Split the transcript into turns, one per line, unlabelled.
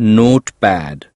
Notepad.